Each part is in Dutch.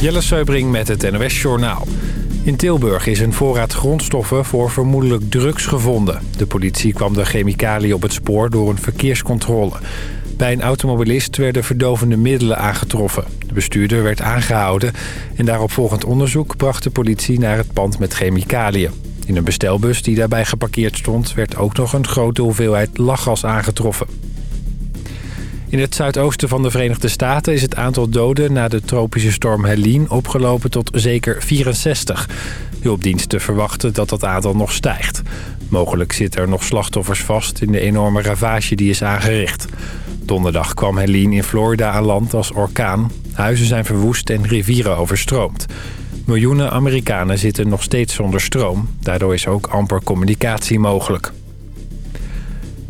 Jelle Seubring met het NOS Journaal. In Tilburg is een voorraad grondstoffen voor vermoedelijk drugs gevonden. De politie kwam de chemicaliën op het spoor door een verkeerscontrole. Bij een automobilist werden verdovende middelen aangetroffen. De bestuurder werd aangehouden en daarop volgend onderzoek bracht de politie naar het pand met chemicaliën. In een bestelbus die daarbij geparkeerd stond werd ook nog een grote hoeveelheid lachgas aangetroffen. In het zuidoosten van de Verenigde Staten is het aantal doden na de tropische storm Helene opgelopen tot zeker 64. Hulpdiensten verwachten dat dat aantal nog stijgt. Mogelijk zitten er nog slachtoffers vast in de enorme ravage die is aangericht. Donderdag kwam Helene in Florida aan land als orkaan. Huizen zijn verwoest en rivieren overstroomd. Miljoenen Amerikanen zitten nog steeds zonder stroom. Daardoor is ook amper communicatie mogelijk.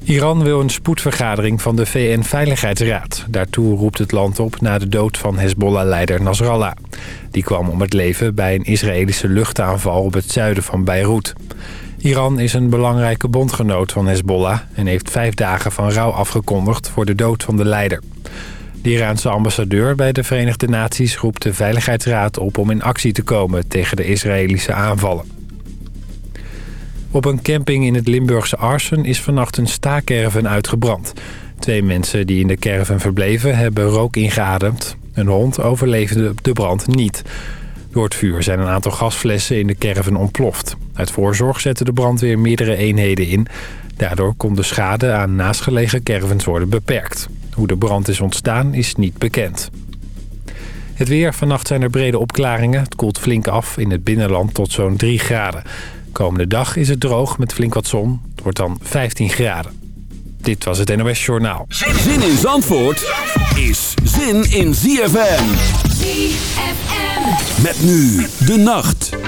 Iran wil een spoedvergadering van de VN-veiligheidsraad. Daartoe roept het land op na de dood van Hezbollah-leider Nasrallah. Die kwam om het leven bij een Israëlische luchtaanval op het zuiden van Beirut. Iran is een belangrijke bondgenoot van Hezbollah... en heeft vijf dagen van rouw afgekondigd voor de dood van de leider. De Iraanse ambassadeur bij de Verenigde Naties roept de Veiligheidsraad op... om in actie te komen tegen de Israëlische aanvallen. Op een camping in het Limburgse Arsen is vannacht een staakerven uitgebrand. Twee mensen die in de caravan verbleven hebben rook ingeademd. Een hond overleefde de brand niet. Door het vuur zijn een aantal gasflessen in de caravan ontploft. Uit voorzorg zette de brandweer meerdere eenheden in. Daardoor kon de schade aan naastgelegen caravans worden beperkt. Hoe de brand is ontstaan is niet bekend. Het weer. Vannacht zijn er brede opklaringen. Het koelt flink af in het binnenland tot zo'n 3 graden. Komende dag is het droog met flink wat zon. Het wordt dan 15 graden. Dit was het NOS Journaal. Zin in Zandvoort is zin in ZFM. ZFM. Met nu de nacht.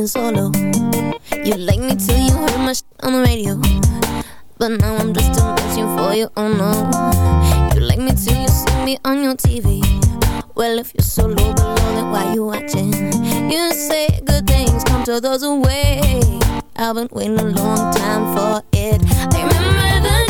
going solo. You like me till you heard my shit on the radio. But now I'm just a machine for you, oh no. You like me till you see me on your TV Well, if you're so low below, then why you watching? You say good things come to those who wait. I've been waiting a long time for it. I remember the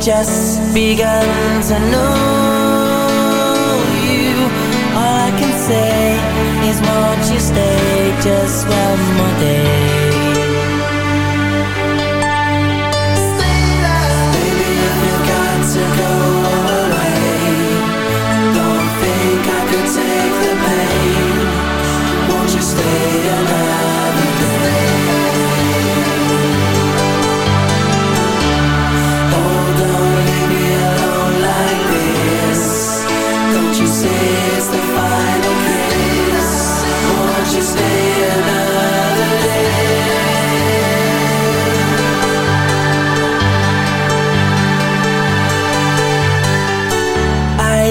just begun to know.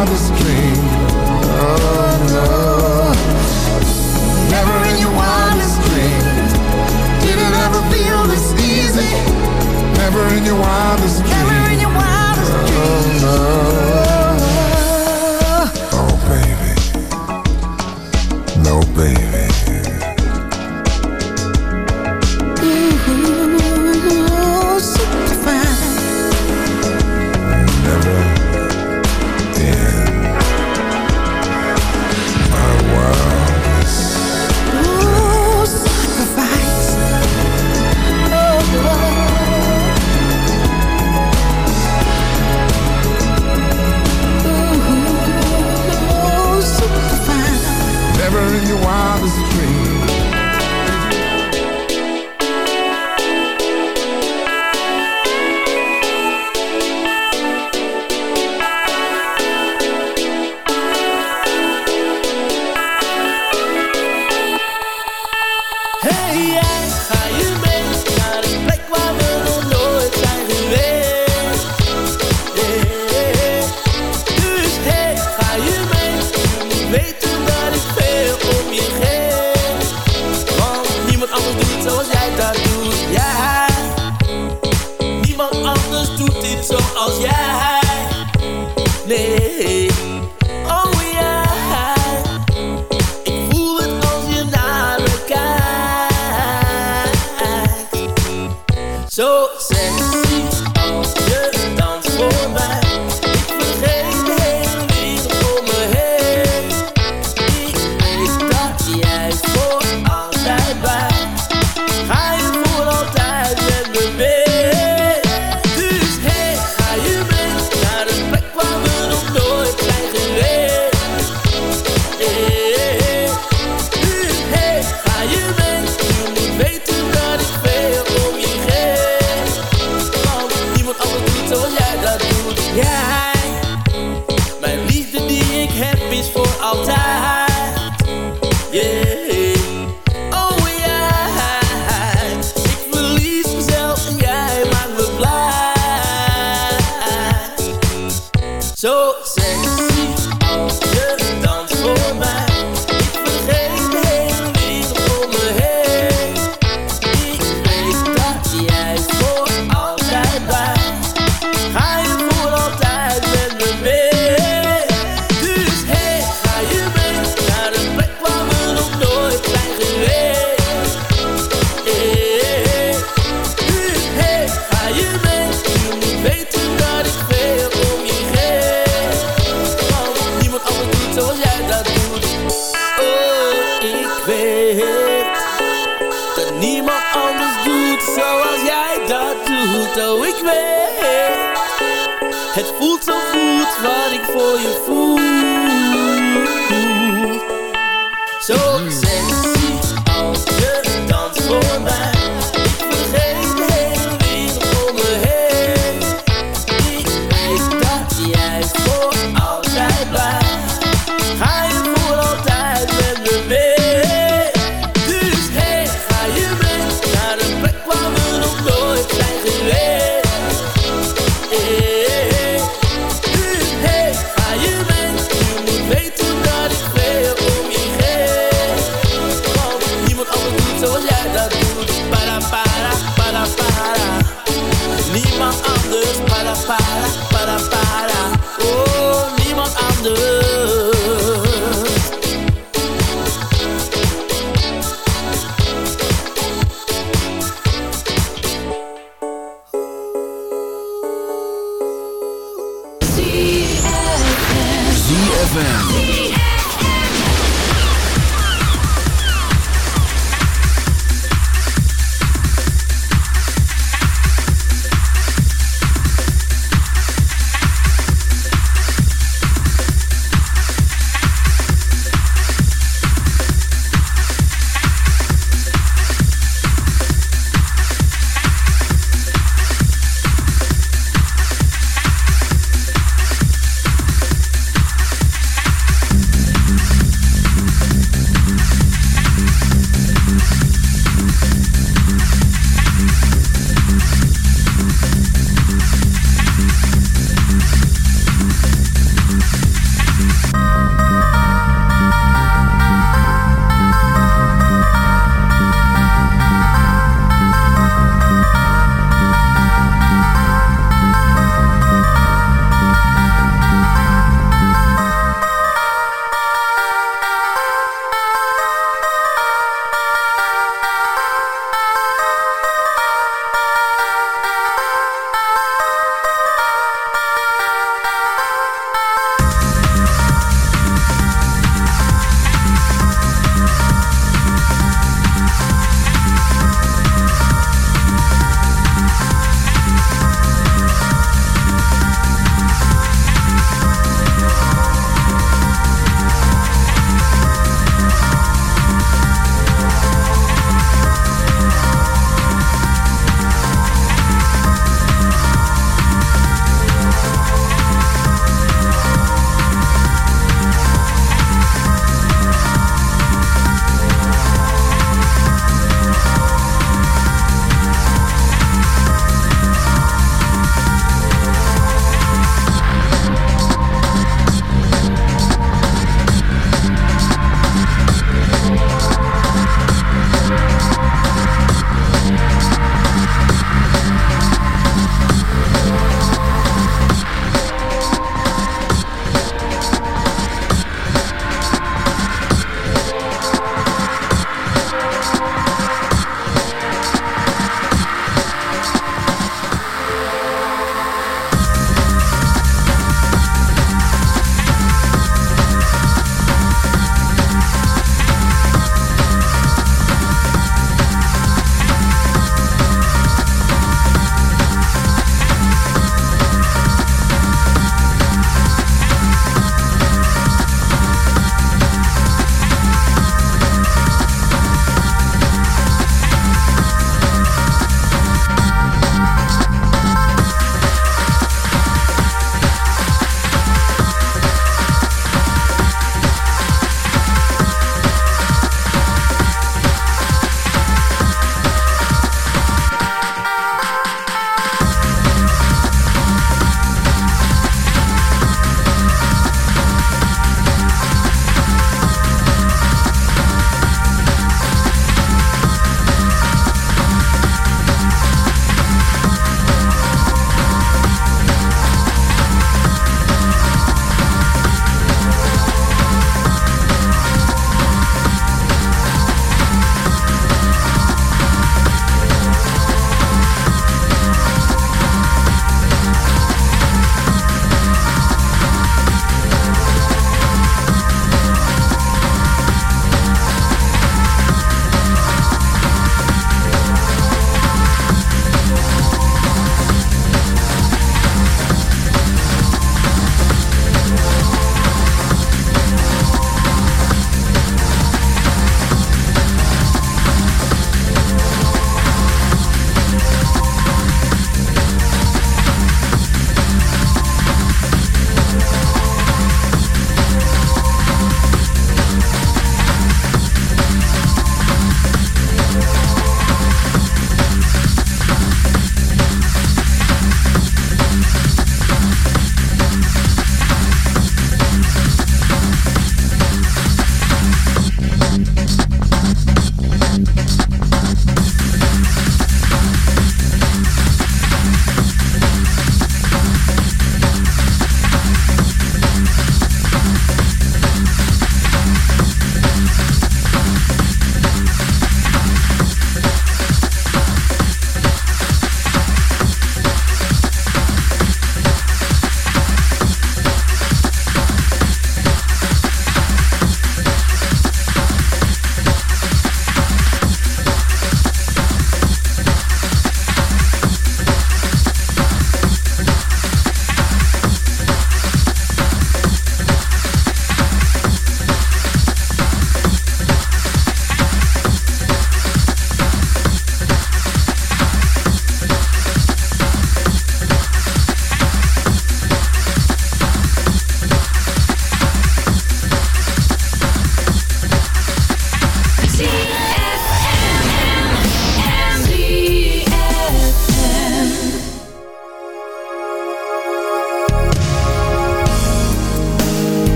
In your